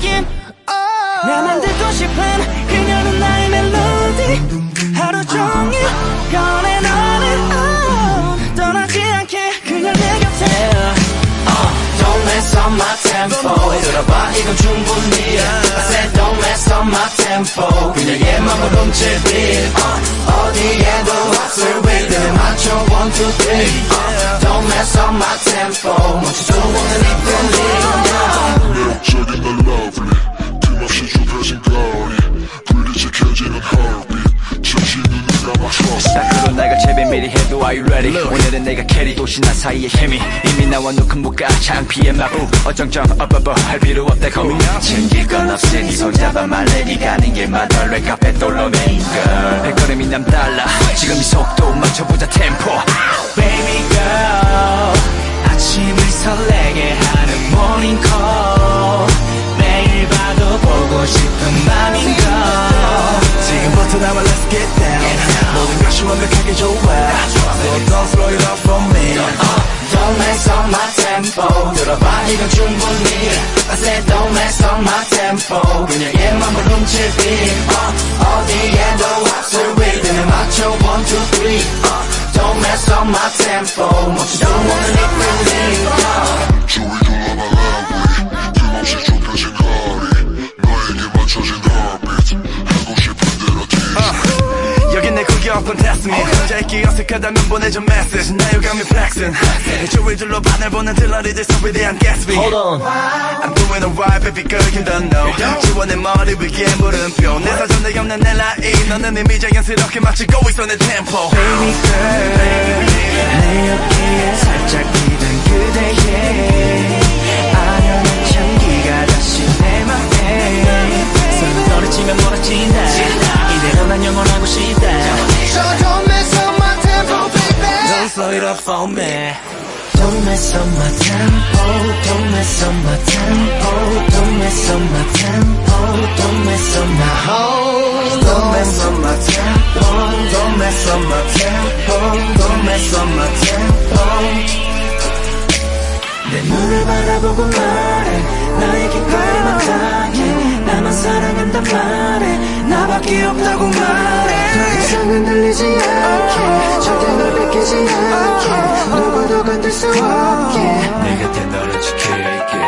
느낌 나만 듣고 싶은 그녀는 나의 멜로디 하루 종일 꺼내 너는 oh, 떠나지 않게 그녀 내 곁에 Don't mess up my tempo 들어봐 이건 충분히 I said don't mess up my tempo 그녀의 맘을 훔칠 uh, 어디에도 없을 rhythm 맞춰 one two three uh, Don't mess up my tempo 멈춰줘 오늘 이 feeling 날과 재배 미리 해도 Are you ready? 오늘은 내가 캐리 도시 나 사이의 힘이. 이미 나와 놓은 무가 창피의 마부 어정쩡 업업어 할 필요 없다 고민 챙길 건 없으니 손잡아 말레기 가는 길마다 랩카페 돌로네 girl. 발걸음이 남달라. 지금 이 속도 맞춰보자 템포 들어봐 이건 충분히 I said don't mess up my tempo 그녀의 맘을 훔칠 beat uh, 어디에도 없을 rhythm에 맞춰 one two three uh, Don't mess up my tempo 멈춰 여긴 내 구경꾼 test me 있기 어색하다면 보내줘 message. 나 유감이 flexing. 주위 둘러봐 날 보는 들러리들 소리에 대한 Gatsby Hold on. I'm doing alright baby girl you don't know. 지원의 머리 위에 물음표. 내 사전에 없는 내 라인 너는 이미 자연스럽게 맞추고 있어 내 템포 Baby girl 내 어깨에 살짝 기댄 그대의 아련한 향기가 다시 내 맘에. 서로 떨어지면 멀어진다. 이대로 난 영원하고 싶다 slow it up for me Don't mess up my tempo Don't mess up my tempo Don't mess up my tempo Don't mess up my whole Don't mess up my tempo Don't mess up my tempo Don't mess up my tempo 내 눈을 바라보고 말해 나에게 깔맞하게 나만 사랑한단 말해 나밖에 없다고 말해 더 이상은 들리지 않게. 절대 널 뺏기지 않게. 누구도 건들 수 없게. 내 곁에 너를 지킬게.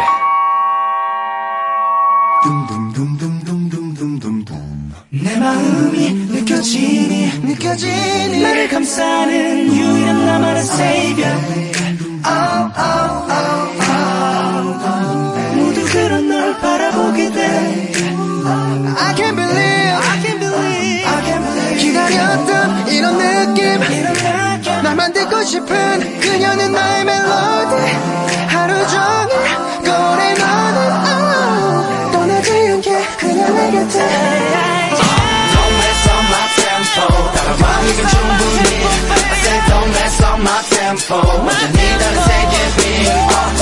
내 마음이 느껴지니 느껴지니. 나를 감싸는 유일한 나만의 savior 되고 싶은 그녀는 나의 멜로디 하루 종일 꺼내만 oh, 떠나지 않게 그녀 내 곁에 Don't mess up my tempo 따라와이건 충분히 I said don't mess up my tempo 완전히 다른 세계 빙